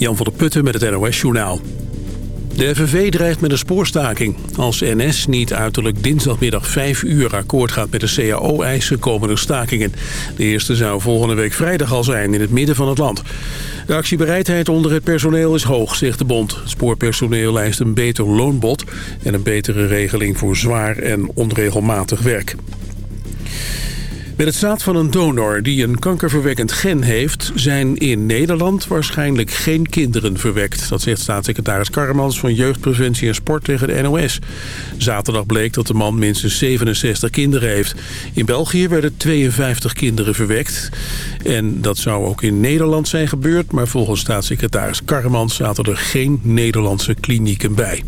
Jan van der Putten met het NOS-journaal. De FNV dreigt met een spoorstaking. Als NS niet uiterlijk dinsdagmiddag 5 uur akkoord gaat met de CAO-eisen... komen er stakingen. De eerste zou volgende week vrijdag al zijn in het midden van het land. De actiebereidheid onder het personeel is hoog, zegt de bond. Het spoorpersoneel eist een beter loonbod... en een betere regeling voor zwaar en onregelmatig werk. Met het zaad van een donor die een kankerverwekkend gen heeft... zijn in Nederland waarschijnlijk geen kinderen verwekt. Dat zegt staatssecretaris Karremans van Jeugdpreventie en Sport tegen de NOS. Zaterdag bleek dat de man minstens 67 kinderen heeft. In België werden 52 kinderen verwekt. En dat zou ook in Nederland zijn gebeurd... maar volgens staatssecretaris Karremans zaten er geen Nederlandse klinieken bij.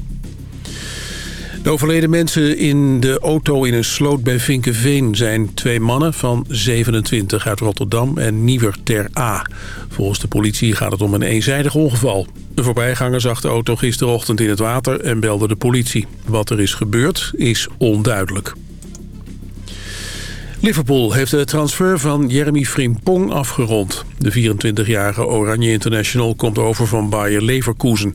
De overleden mensen in de auto in een sloot bij Vinkenveen zijn twee mannen van 27 uit Rotterdam en Nieuwer ter A. Volgens de politie gaat het om een eenzijdig ongeval. De voorbijganger zag de auto gisterochtend in het water en belde de politie. Wat er is gebeurd is onduidelijk. Liverpool heeft de transfer van Jeremy Frimpong afgerond. De 24-jarige Oranje International komt over van Bayer Leverkusen.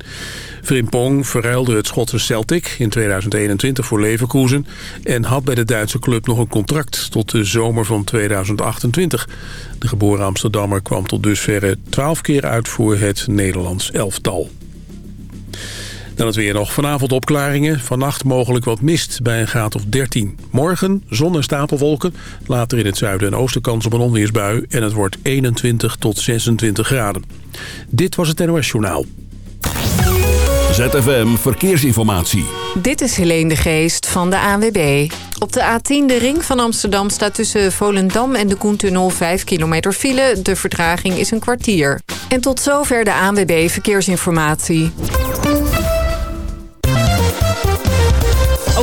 Frimpong verruilde het Schotse Celtic in 2021 voor Leverkusen... en had bij de Duitse club nog een contract tot de zomer van 2028. De geboren Amsterdammer kwam tot dusverre 12 keer uit voor het Nederlands elftal. Dan het weer nog. Vanavond opklaringen. Vannacht mogelijk wat mist bij een graad of 13. Morgen zon en stapelwolken. Later in het zuiden en oosten kans op een onweersbui. En het wordt 21 tot 26 graden. Dit was het NOS Journaal. ZFM Verkeersinformatie. Dit is Helene de Geest van de ANWB. Op de A10, de ring van Amsterdam, staat tussen Volendam en de Koentunnel 5 kilometer file. De vertraging is een kwartier. En tot zover de ANWB Verkeersinformatie.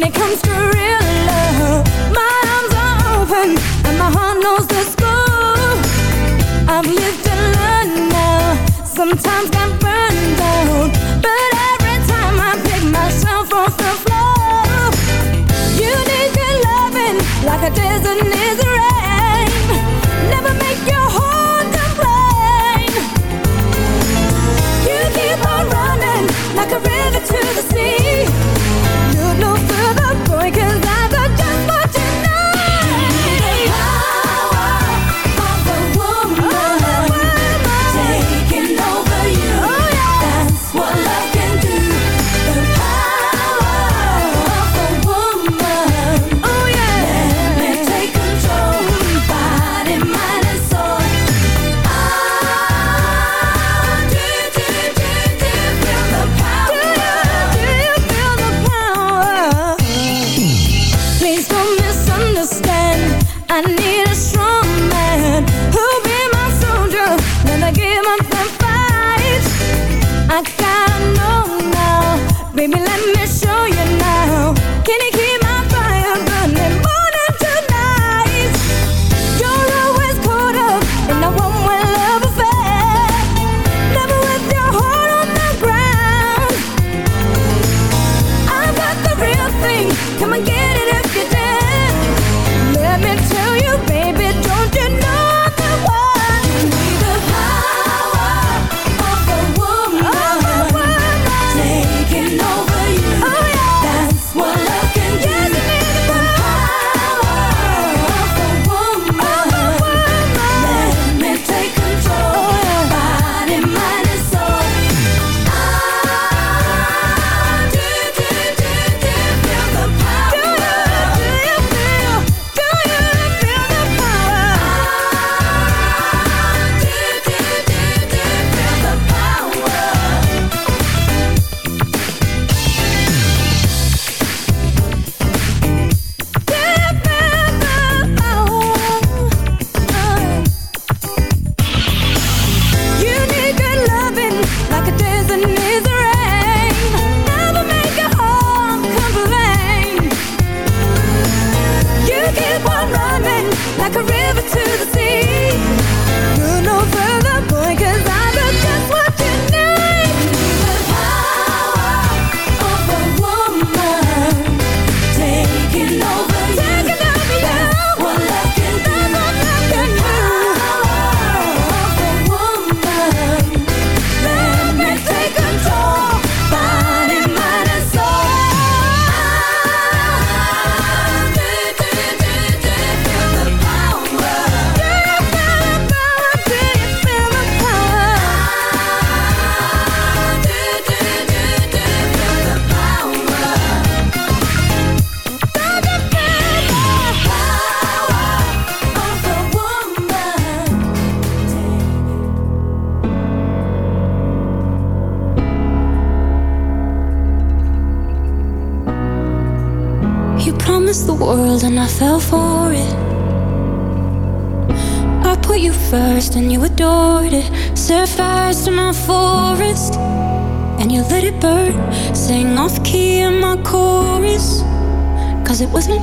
When it comes to real love. My arms are open And my heart knows the score. I've lived and learned now. Sometimes got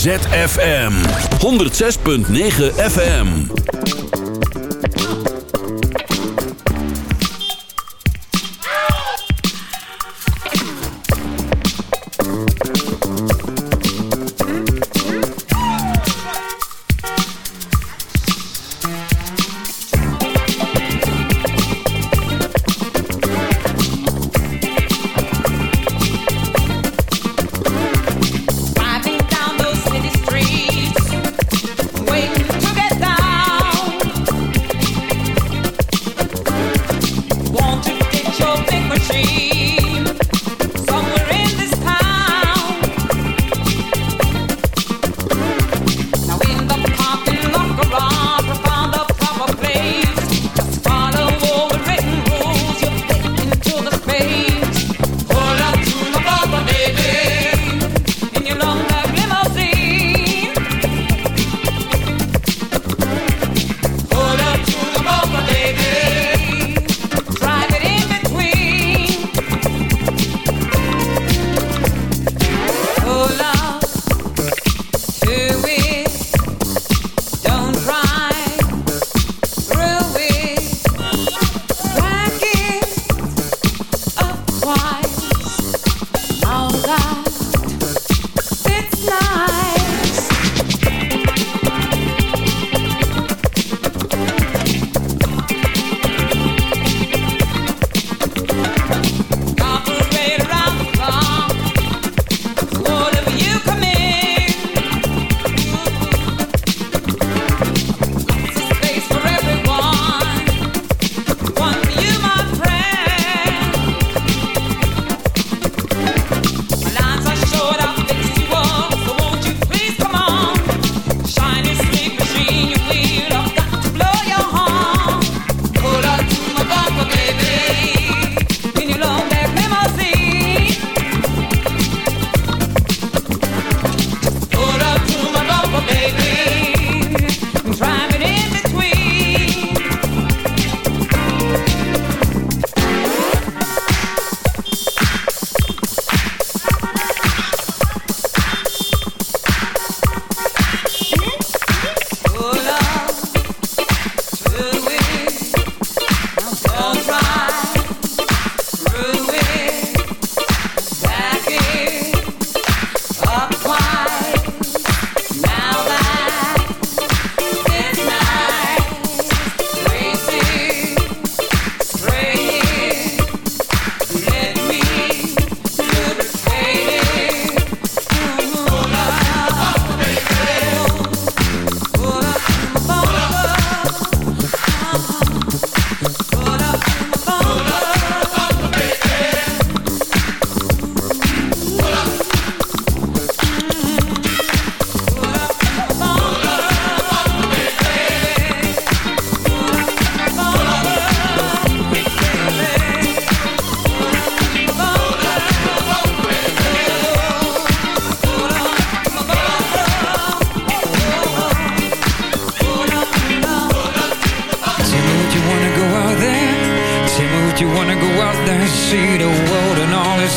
ZFM 106.9 FM.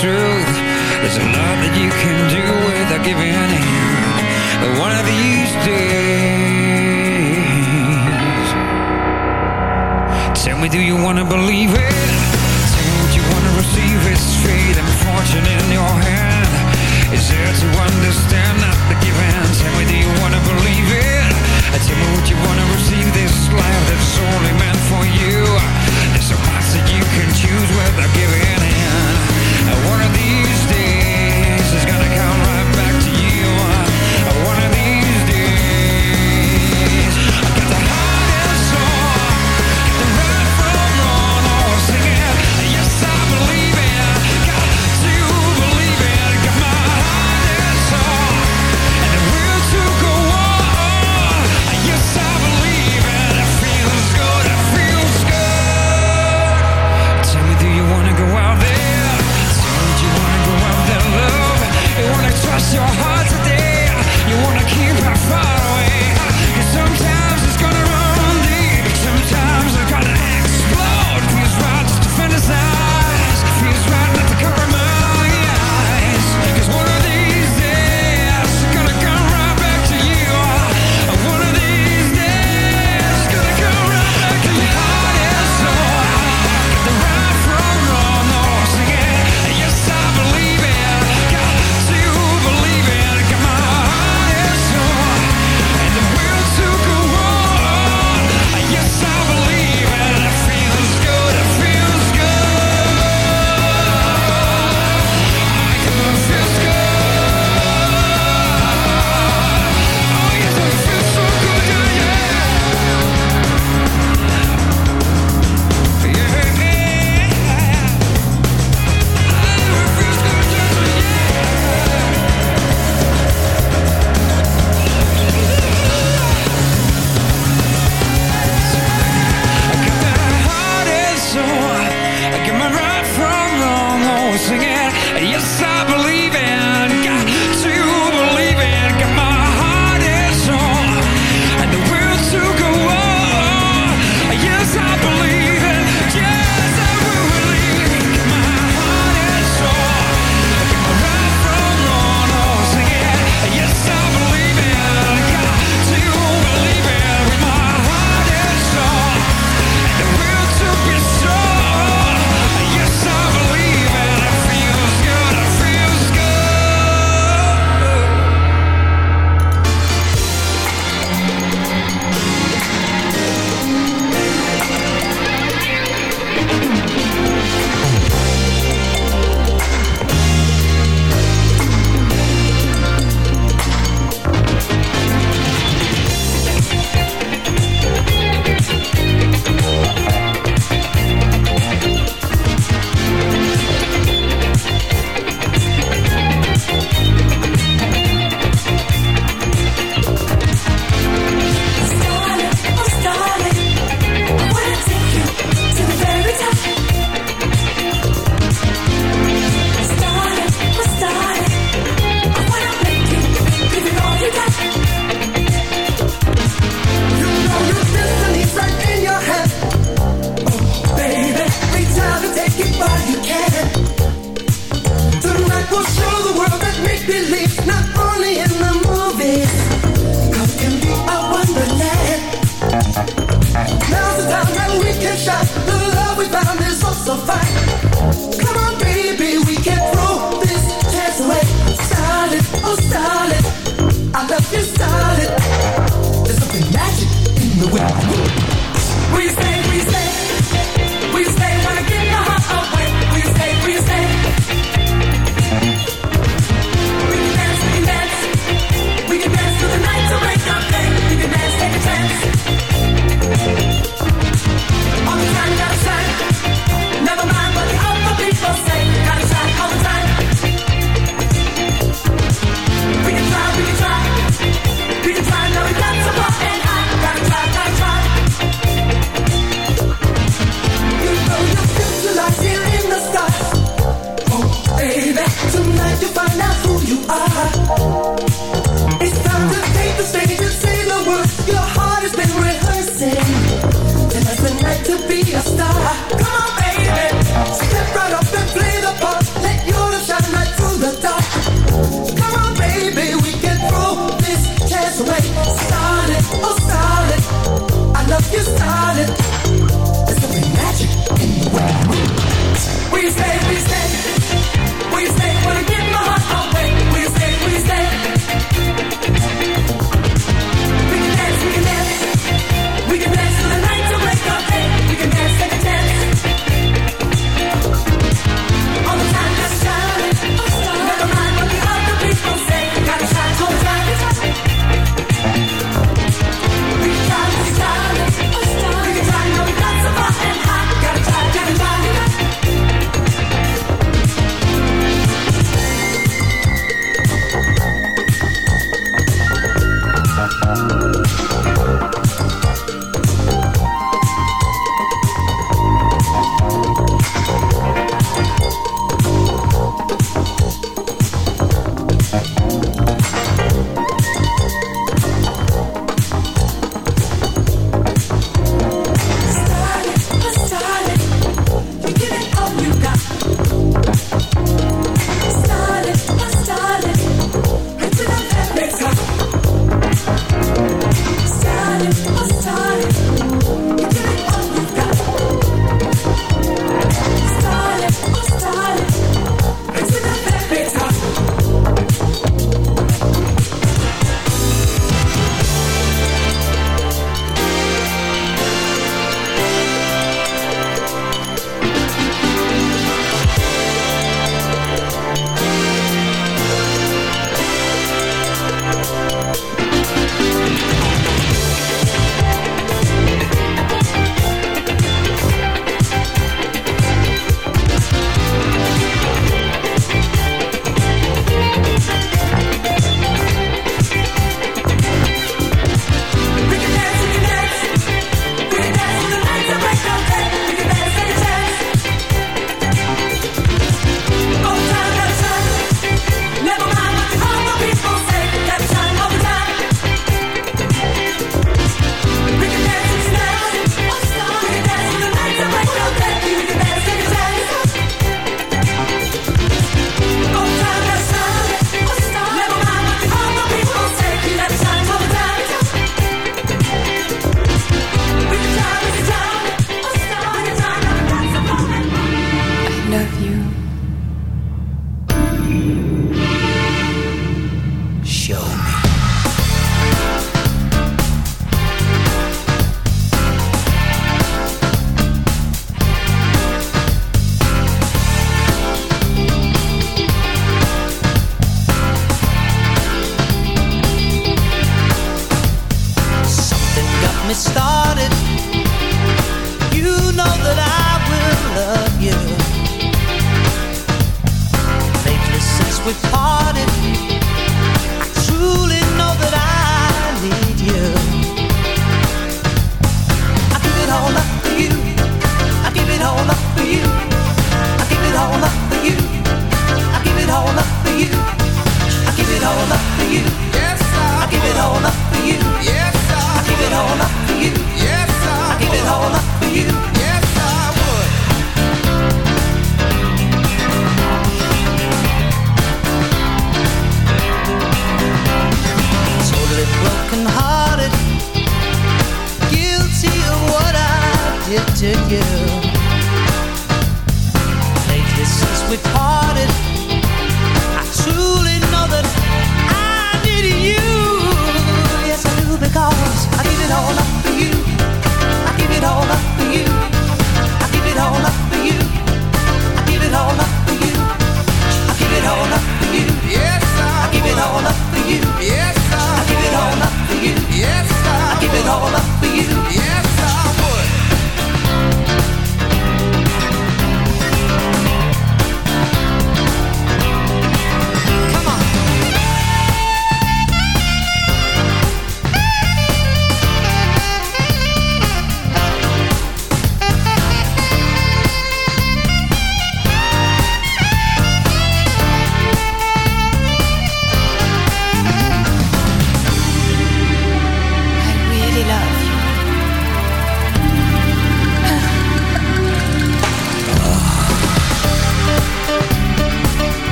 Truth. There's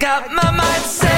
got my mind set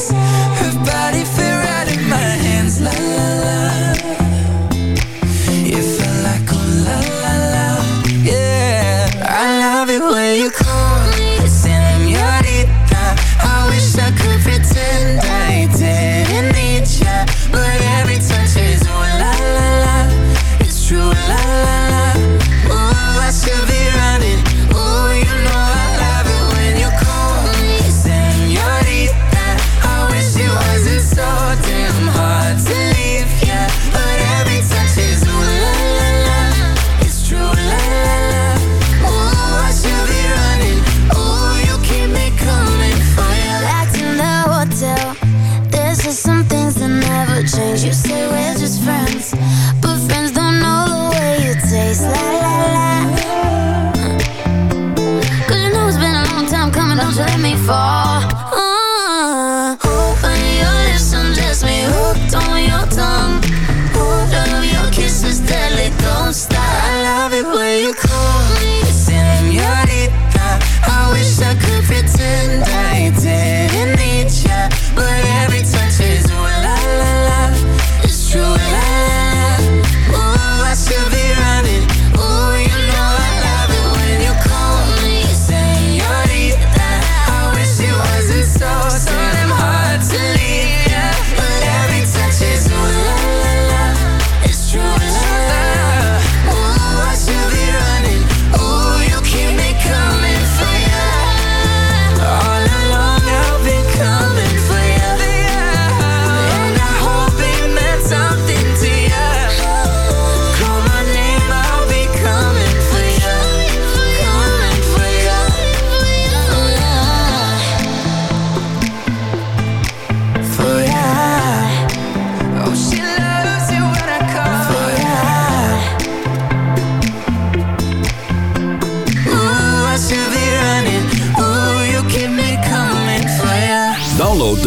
sunrise. Her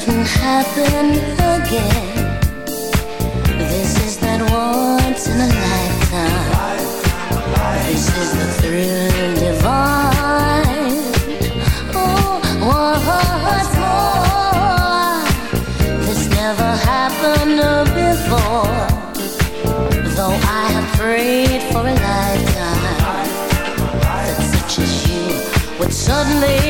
Couldn't happen again. This is that once in a lifetime. This is the thrill divine. Oh, what's more? This never happened before. Though I have prayed for a lifetime that such as you would suddenly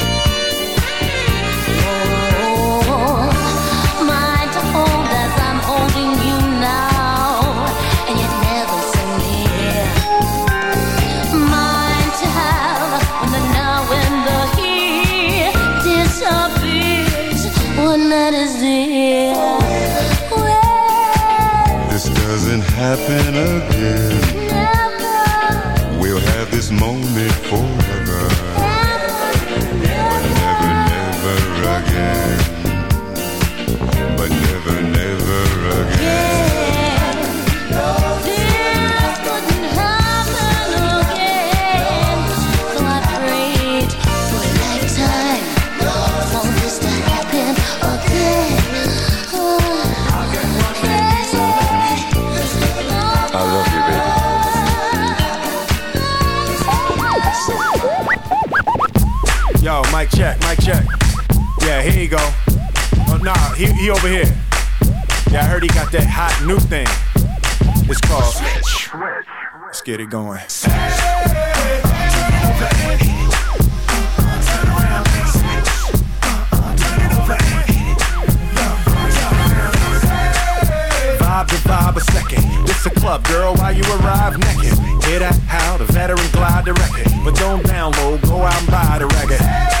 Happen again. Mic check, mic check. Yeah, here you go. Oh, nah, he, he over here. Yeah, I heard he got that hot new thing. It's called Switch. Let's get it going. Vibe to vibe a second. This a club, girl, while you arrive naked. Hear that? How the veteran glide the record. But don't download, go out and buy the record.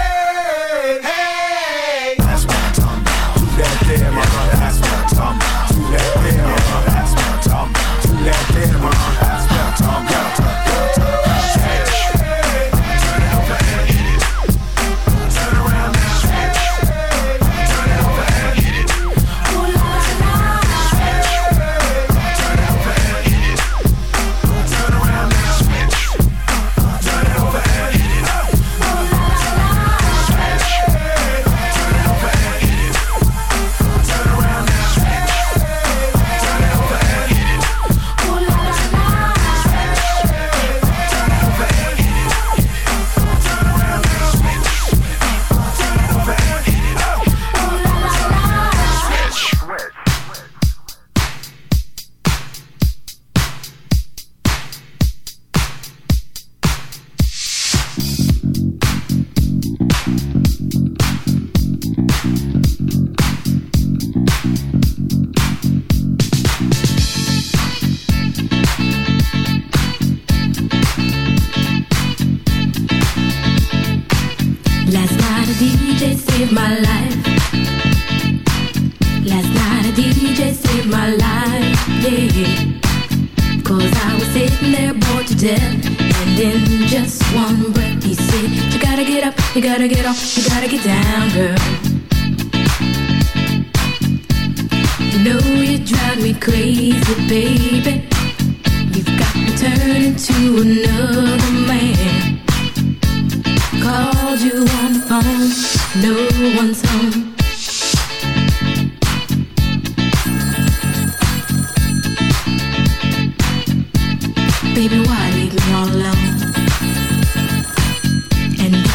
You gotta get off, you gotta get down, girl. You know you drive me crazy, baby. You've got me turning to another man. Called you on the phone, no one's home. Baby, why leave me all alone?